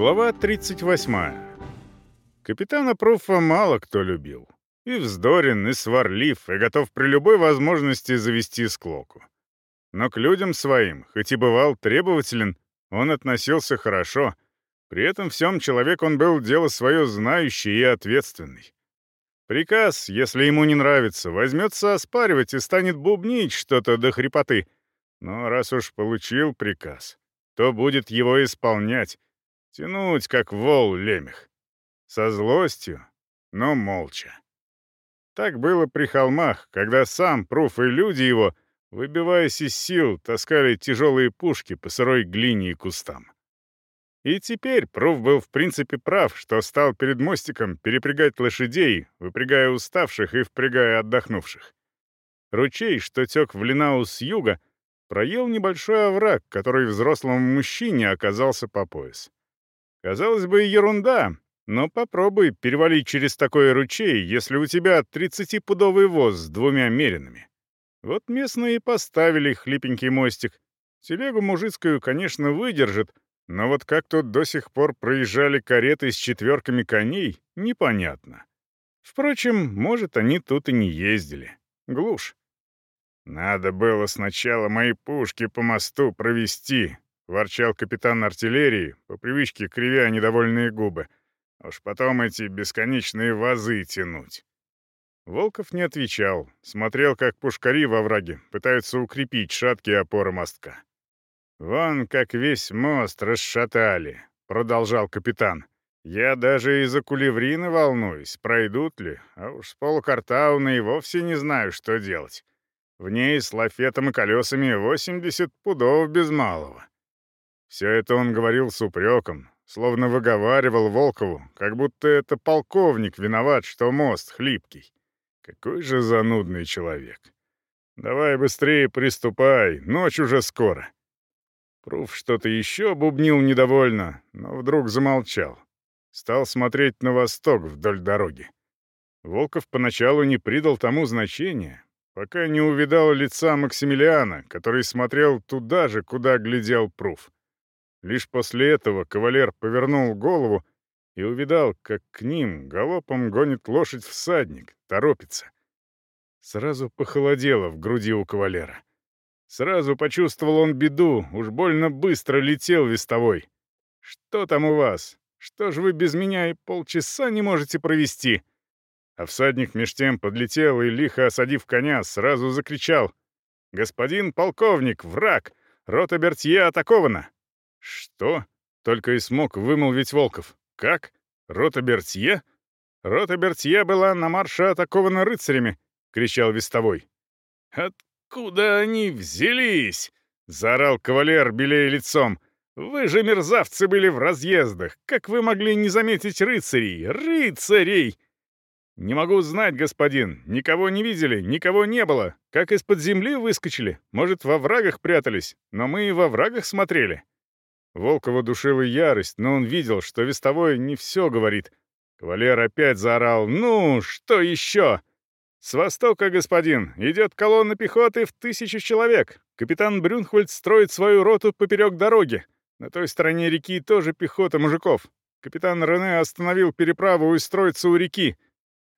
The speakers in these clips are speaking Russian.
Глава 38. Капитана Пруфа мало кто любил. И вздорен, и сварлив, и готов при любой возможности завести склоку. Но к людям своим, хоть и бывал требователен, он относился хорошо. При этом всем человек он был дело свое знающий и ответственный. Приказ, если ему не нравится, возьмется оспаривать и станет бубнить что-то до хрипоты. Но раз уж получил приказ, то будет его исполнять, тянуть, как вол лемех. Со злостью, но молча. Так было при холмах, когда сам Пруф и люди его, выбиваясь из сил, таскали тяжелые пушки по сырой глине и кустам. И теперь Пруф был в принципе прав, что стал перед мостиком перепрягать лошадей, выпрягая уставших и впрягая отдохнувших. Ручей, что тек в Линау с юга, проел небольшой овраг, который взрослому мужчине оказался по пояс. Казалось бы, ерунда, но попробуй перевалить через такой ручей, если у тебя 30-пудовый воз с двумя меринами. Вот местные поставили хлипенький мостик. Телегу мужицкую, конечно, выдержит, но вот как тут до сих пор проезжали кареты с четверками коней, непонятно. Впрочем, может, они тут и не ездили. Глушь. «Надо было сначала мои пушки по мосту провести», — ворчал капитан артиллерии, по привычке кривя недовольные губы. «Уж потом эти бесконечные вазы тянуть». Волков не отвечал, смотрел, как пушкари во враге пытаются укрепить шаткие опоры мостка. «Вон как весь мост расшатали», — продолжал капитан. «Я даже из-за кулеврины волнуюсь, пройдут ли, а уж с полукартауна и вовсе не знаю, что делать. В ней с лафетом и колесами 80 пудов без малого». Все это он говорил с упреком, словно выговаривал Волкову, как будто это полковник виноват, что мост хлипкий. Какой же занудный человек. Давай быстрее приступай, ночь уже скоро. Пруф что-то еще бубнил недовольно, но вдруг замолчал. Стал смотреть на восток вдоль дороги. Волков поначалу не придал тому значения, пока не увидал лица Максимилиана, который смотрел туда же, куда глядел Пруф. Лишь после этого кавалер повернул голову и увидал, как к ним галопом гонит лошадь всадник, торопится. Сразу похолодело в груди у кавалера. Сразу почувствовал он беду, уж больно быстро летел вестовой. «Что там у вас? Что ж вы без меня и полчаса не можете провести?» А всадник меж тем подлетел и, лихо осадив коня, сразу закричал. «Господин полковник, враг! Рота Бертье атакована!» «Что?» — только и смог вымолвить Волков. «Как? Рота Бертье?» «Рота Бертье была на марше атакована рыцарями!» — кричал вестовой. «От «Откуда они взялись?» — заорал кавалер, белее лицом. «Вы же мерзавцы были в разъездах! Как вы могли не заметить рыцарей? Рыцарей!» «Не могу знать, господин. Никого не видели, никого не было. Как из-под земли выскочили? Может, во врагах прятались? Но мы и во врагах смотрели». Волкова душила ярость, но он видел, что вестовой не все говорит. Кавалер опять заорал «Ну, что еще?» «С востока, господин, идет колонна пехоты в тысячу человек. Капитан Брюнхвальд строит свою роту поперек дороги. На той стороне реки тоже пехота мужиков. Капитан Рене остановил переправу и строится у реки.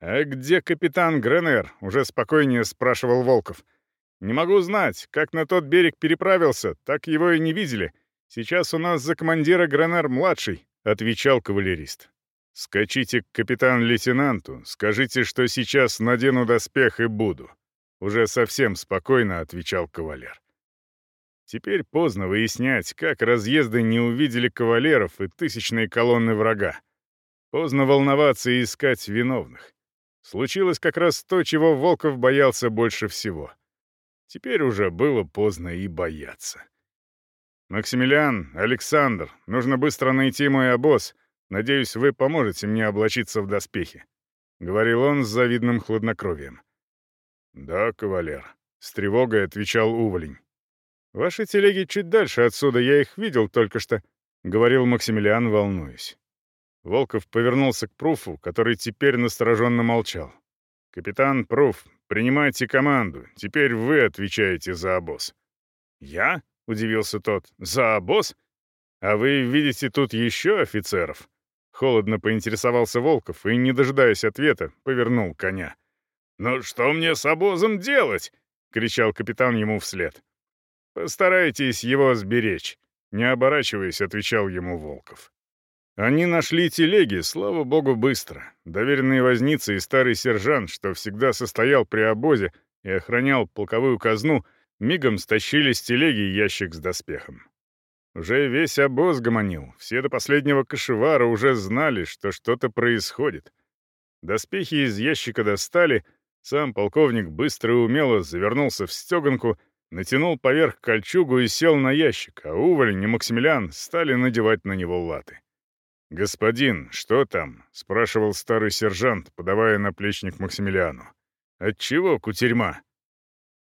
«А где капитан Гренер?» — уже спокойнее спрашивал Волков. «Не могу знать, как на тот берег переправился, так его и не видели. Сейчас у нас за командира Гренер-младший», — отвечал кавалерист. «Скачите к капитан-лейтенанту, скажите, что сейчас надену доспех и буду». Уже совсем спокойно отвечал кавалер. Теперь поздно выяснять, как разъезды не увидели кавалеров и тысячные колонны врага. Поздно волноваться и искать виновных. Случилось как раз то, чего Волков боялся больше всего. Теперь уже было поздно и бояться. «Максимилиан, Александр, нужно быстро найти мой обоз Надеюсь, вы поможете мне облачиться в доспехи», — говорил он с завидным хладнокровием. «Да, кавалер», — с тревогой отвечал уволень. «Ваши телеги чуть дальше отсюда, я их видел только что», — говорил Максимилиан, волнуясь. Волков повернулся к Пруфу, который теперь настороженно молчал. «Капитан Пруф, принимайте команду. Теперь вы отвечаете за обоз». «Я?» — удивился тот. «За обоз? «А вы видите тут еще офицеров?» Холодно поинтересовался Волков и, не дожидаясь ответа, повернул коня. «Ну что мне с обозом делать?» — кричал капитан ему вслед. «Постарайтесь его сберечь», — не оборачиваясь, отвечал ему Волков. Они нашли телеги, слава богу, быстро. Доверенные возницы и старый сержант, что всегда состоял при обозе и охранял полковую казну, мигом стащили с телеги ящик с доспехом. Уже весь обоз гомонил, все до последнего кошевара уже знали, что что-то происходит. Доспехи из ящика достали, сам полковник быстро и умело завернулся в стеганку, натянул поверх кольчугу и сел на ящик, а Уволень и Максимилиан стали надевать на него латы. «Господин, что там?» — спрашивал старый сержант, подавая наплечник Максимилиану. «Отчего кутерьма?»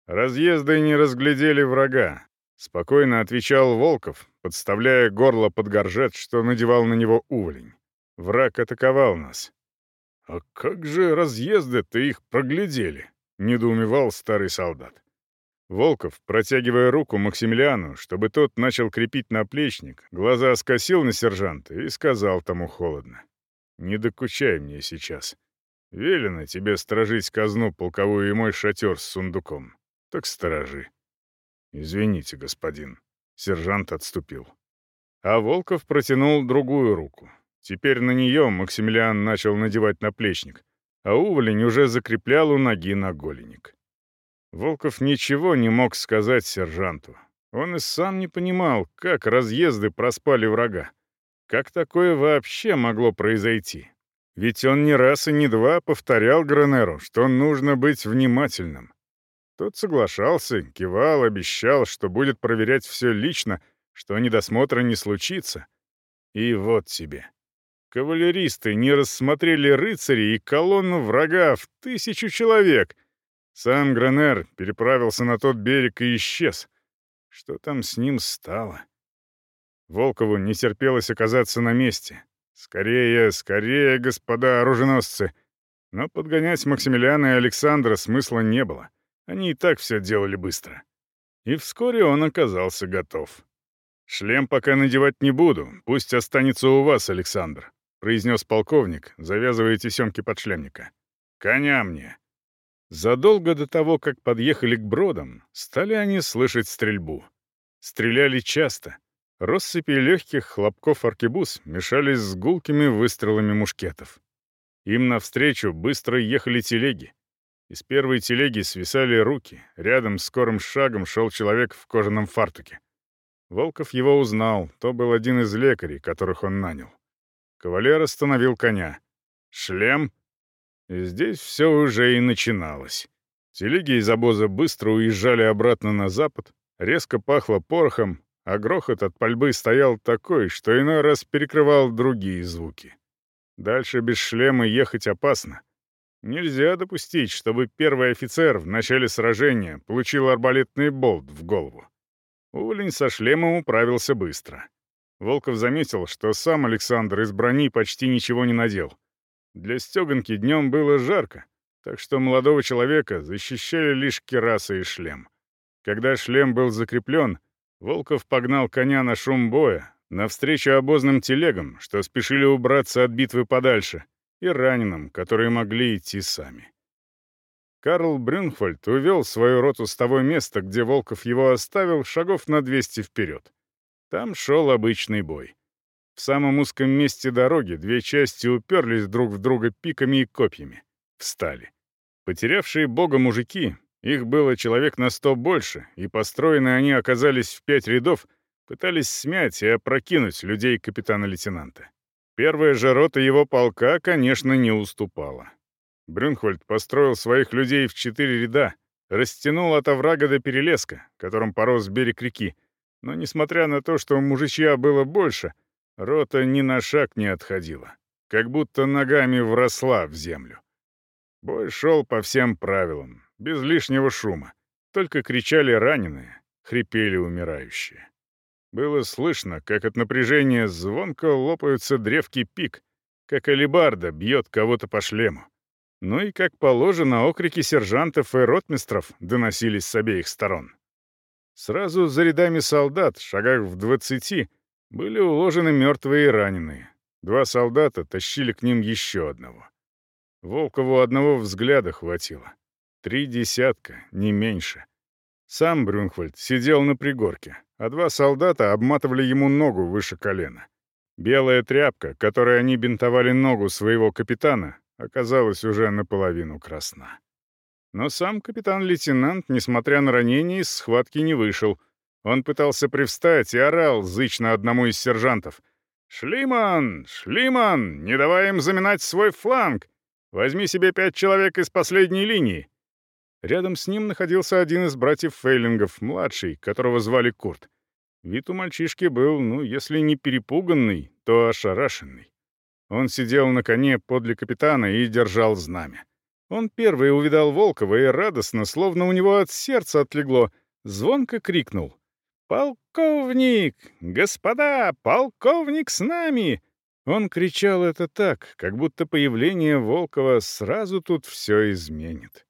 Разъезды не разглядели врага, Спокойно отвечал Волков, подставляя горло под горжет, что надевал на него уволень. Враг атаковал нас. «А как же разъезды-то их проглядели?» — недоумевал старый солдат. Волков, протягивая руку Максимилиану, чтобы тот начал крепить наплечник, глаза скосил на сержанта и сказал тому холодно. «Не докучай мне сейчас. Велено тебе сторожить казну полковую и мой шатер с сундуком. Так сторожи». «Извините, господин». Сержант отступил. А Волков протянул другую руку. Теперь на нее Максимилиан начал надевать наплечник, а уволень уже закреплял у ноги наголенник. Волков ничего не мог сказать сержанту. Он и сам не понимал, как разъезды проспали врага. Как такое вообще могло произойти? Ведь он не раз и не два повторял Гранеру, что нужно быть внимательным. Тот соглашался, кивал, обещал, что будет проверять все лично, что недосмотра не случится. И вот тебе. Кавалеристы не рассмотрели рыцарей и колонну врага в тысячу человек. Сам Гранер переправился на тот берег и исчез. Что там с ним стало? Волкову не терпелось оказаться на месте. «Скорее, скорее, господа оруженосцы!» Но подгонять Максимилиана и Александра смысла не было. Они и так все делали быстро. И вскоре он оказался готов. «Шлем пока надевать не буду, пусть останется у вас, Александр», — произнес полковник, завязывая тесемки подшлемника. «Коня мне». Задолго до того, как подъехали к бродам, стали они слышать стрельбу. Стреляли часто. Россыпи легких хлопков аркебуз мешались с гулкими выстрелами мушкетов. Им навстречу быстро ехали телеги. Из первой телеги свисали руки, рядом с скорым шагом шел человек в кожаном фартуке. Волков его узнал, то был один из лекарей, которых он нанял. Кавалер остановил коня. «Шлем?» И здесь все уже и начиналось. Телеги из обоза быстро уезжали обратно на запад, резко пахло порохом, а грохот от пальбы стоял такой, что иной раз перекрывал другие звуки. Дальше без шлема ехать опасно — Нельзя допустить, чтобы первый офицер в начале сражения получил арбалетный болт в голову. Уволень со шлемом управился быстро. Волков заметил, что сам Александр из брони почти ничего не надел. Для стеганки днем было жарко, так что молодого человека защищали лишь кераса и шлем. Когда шлем был закреплен, Волков погнал коня на шум боя, навстречу обозным телегам, что спешили убраться от битвы подальше — и раненым, которые могли идти сами. Карл Брюнхвальд увел свою роту с того места, где Волков его оставил, шагов на 200 вперед. Там шел обычный бой. В самом узком месте дороги две части уперлись друг в друга пиками и копьями. Встали. Потерявшие бога мужики, их было человек на сто больше, и построены они оказались в пять рядов, пытались смять и опрокинуть людей капитана-лейтенанта. Первая же рота его полка, конечно, не уступала. Брюнхвальд построил своих людей в четыре ряда, растянул от оврага до перелеска, которым порос берег реки, но, несмотря на то, что мужичья было больше, рота ни на шаг не отходила, как будто ногами вросла в землю. Бой шел по всем правилам, без лишнего шума, только кричали раненые, хрипели умирающие. Было слышно, как от напряжения звонко лопаются древки пик, как алибарда бьет кого-то по шлему. Ну и, как положено, окрики сержантов и ротмистров доносились с обеих сторон. Сразу за рядами солдат, шагах в двадцати, Были уложены мертвые и раненые. Два солдата тащили к ним еще одного. Волкову одного взгляда хватило. Три десятка, не меньше. Сам Брюнхвальд сидел на пригорке, а два солдата обматывали ему ногу выше колена. Белая тряпка, которой они бинтовали ногу своего капитана, оказалась уже наполовину красна. Но сам капитан-лейтенант, несмотря на ранение, из схватки не вышел. Он пытался привстать и орал зычно одному из сержантов. «Шлиман! Шлиман! Не давай им заминать свой фланг! Возьми себе пять человек из последней линии!» Рядом с ним находился один из братьев Фейлингов, младший, которого звали Курт. Вид у мальчишки был, ну, если не перепуганный, то ошарашенный. Он сидел на коне подле капитана и держал знамя. Он первый увидал Волкова и радостно, словно у него от сердца отлегло, звонко крикнул. «Полковник! Господа, полковник с нами!» Он кричал это так, как будто появление Волкова сразу тут все изменит.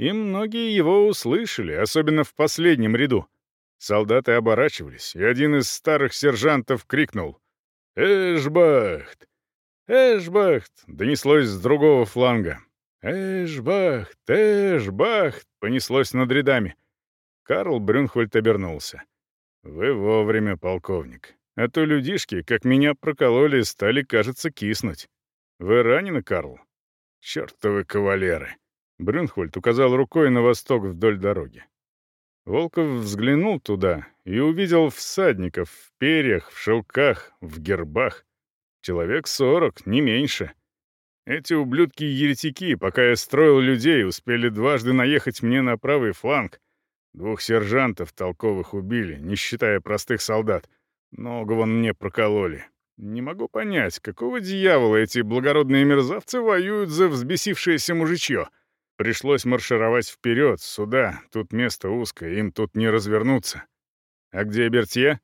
И многие его услышали, особенно в последнем ряду. Солдаты оборачивались, и один из старых сержантов крикнул «Эшбахт! Эшбахт!» донеслось с другого фланга. «Эшбахт! Эшбахт!» понеслось над рядами. Карл Брюнхвальд обернулся. «Вы вовремя, полковник. А то людишки, как меня прокололи, стали, кажется, киснуть. Вы ранены, Карл?» «Чёртовы кавалеры!» Брюнхвальд указал рукой на восток вдоль дороги. Волков взглянул туда и увидел всадников в перьях, в шелках, в гербах. Человек сорок, не меньше. Эти ублюдки-еретики, пока я строил людей, успели дважды наехать мне на правый фланг. Двух сержантов толковых убили, не считая простых солдат — Ногу вон мне прокололи. Не могу понять, какого дьявола эти благородные мерзавцы воюют за взбесившееся мужичье. Пришлось маршировать вперед, сюда, тут место узкое, им тут не развернуться. А где Бертье?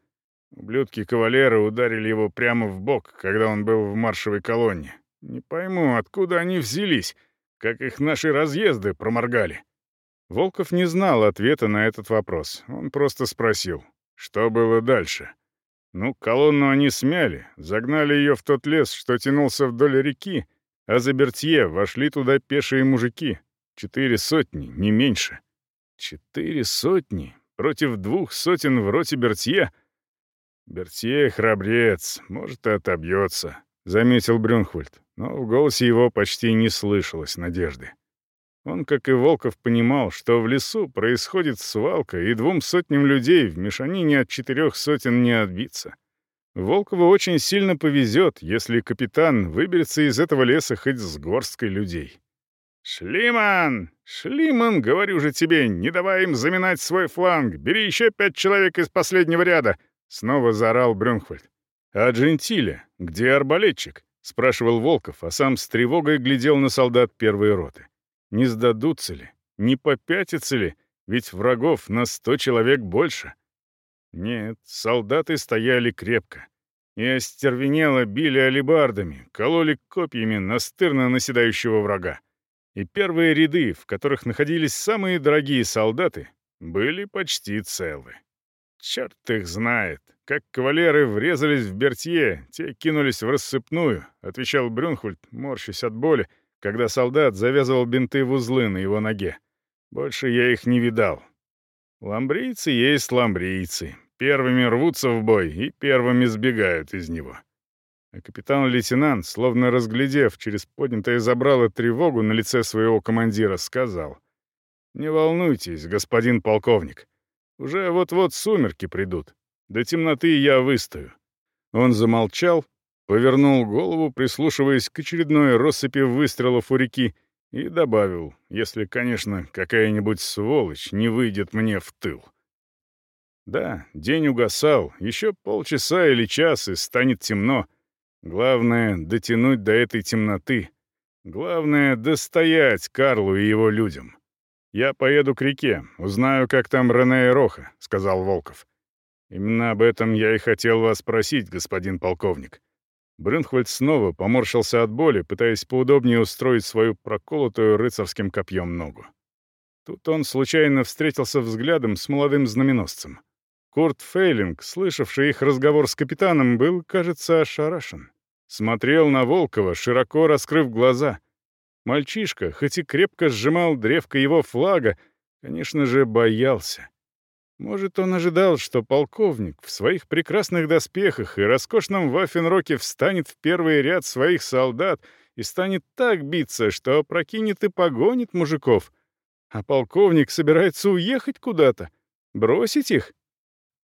Ублюдки-кавалеры ударили его прямо в бок, когда он был в маршевой колонне. Не пойму, откуда они взялись, как их наши разъезды проморгали. Волков не знал ответа на этот вопрос. Он просто спросил, что было дальше. Ну, колонну они смяли, загнали ее в тот лес, что тянулся вдоль реки, а за Бертье вошли туда пешие мужики. Четыре сотни, не меньше. Четыре сотни против двух сотен в роте Бертье? Бертье храбрец, может, и отобьется, — заметил Брюнхвальд, но в голосе его почти не слышалось надежды. Он, как и Волков, понимал, что в лесу происходит свалка, и двум сотням людей в мешанине от четырех сотен не отбиться. Волкову очень сильно повезет, если капитан выберется из этого леса хоть с горсткой людей. «Шлиман! Шлиман, говорю же тебе, не давай им заминать свой фланг! Бери еще пять человек из последнего ряда!» — снова заорал Брюнхвальд. «А Джентиле? Где арбалетчик?» — спрашивал Волков, а сам с тревогой глядел на солдат первой роты. Не сдадутся ли? Не попятятся ли? Ведь врагов на сто человек больше. Нет, солдаты стояли крепко. И остервенело били алебардами, кололи копьями настырно наседающего врага. И первые ряды, в которых находились самые дорогие солдаты, были почти целы. Черт их знает, как кавалеры врезались в Бертье, те кинулись в рассыпную, отвечал Брюнхвальд, морщась от боли, когда солдат завязывал бинты в узлы на его ноге. Больше я их не видал. Ламбрийцы есть ламбрийцы. Первыми рвутся в бой и первыми сбегают из него. А капитан-лейтенант, словно разглядев через поднятое забрало тревогу на лице своего командира, сказал. «Не волнуйтесь, господин полковник. Уже вот-вот сумерки придут. До темноты я выстою». Он замолчал, Повернул голову, прислушиваясь к очередной россыпи выстрелов у реки, и добавил, если, конечно, какая-нибудь сволочь не выйдет мне в тыл. Да, день угасал, еще полчаса или час, и станет темно. Главное — дотянуть до этой темноты. Главное — достоять Карлу и его людям. «Я поеду к реке, узнаю, как там Рене и Роха», — сказал Волков. «Именно об этом я и хотел вас спросить, господин полковник. Брюнхвальд снова поморщился от боли, пытаясь поудобнее устроить свою проколотую рыцарским копьем ногу. Тут он случайно встретился взглядом с молодым знаменосцем. Курт Фейлинг, слышавший их разговор с капитаном, был, кажется, ошарашен. Смотрел на Волкова, широко раскрыв глаза. Мальчишка, хоть и крепко сжимал древко его флага, конечно же, боялся. Может, он ожидал, что полковник в своих прекрасных доспехах и роскошном ваффенроке встанет в первый ряд своих солдат и станет так биться, что опрокинет и погонит мужиков. А полковник собирается уехать куда-то, бросить их.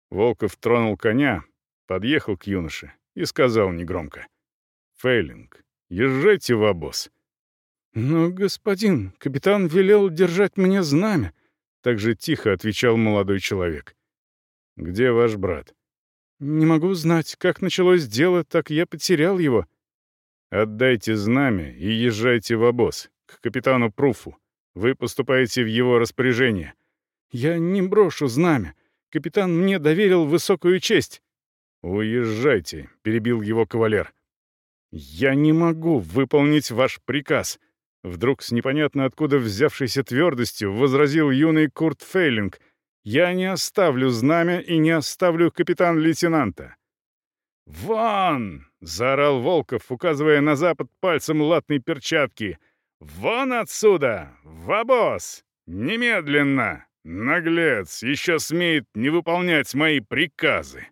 Волков тронул коня, подъехал к юноше и сказал негромко. «Фейлинг, езжайте в обоз». «Но, господин, капитан велел держать мне знамя», — так же тихо отвечал молодой человек. «Где ваш брат?» «Не могу знать. Как началось дело, так я потерял его». «Отдайте знамя и езжайте в обоз, к капитану Пруфу. Вы поступаете в его распоряжение». «Я не брошу знамя. Капитан мне доверил высокую честь». «Уезжайте», — перебил его кавалер. «Я не могу выполнить ваш приказ», — вдруг с непонятно откуда взявшейся твердостью возразил юный Курт Фейлинг. «Я не оставлю знамя и не оставлю капитан-лейтенанта». «Вон!» — заорал Волков, указывая на запад пальцем латной перчатки. «Вон отсюда! В обоз! Немедленно!» Наглец, еще смеет не выполнять мои приказы.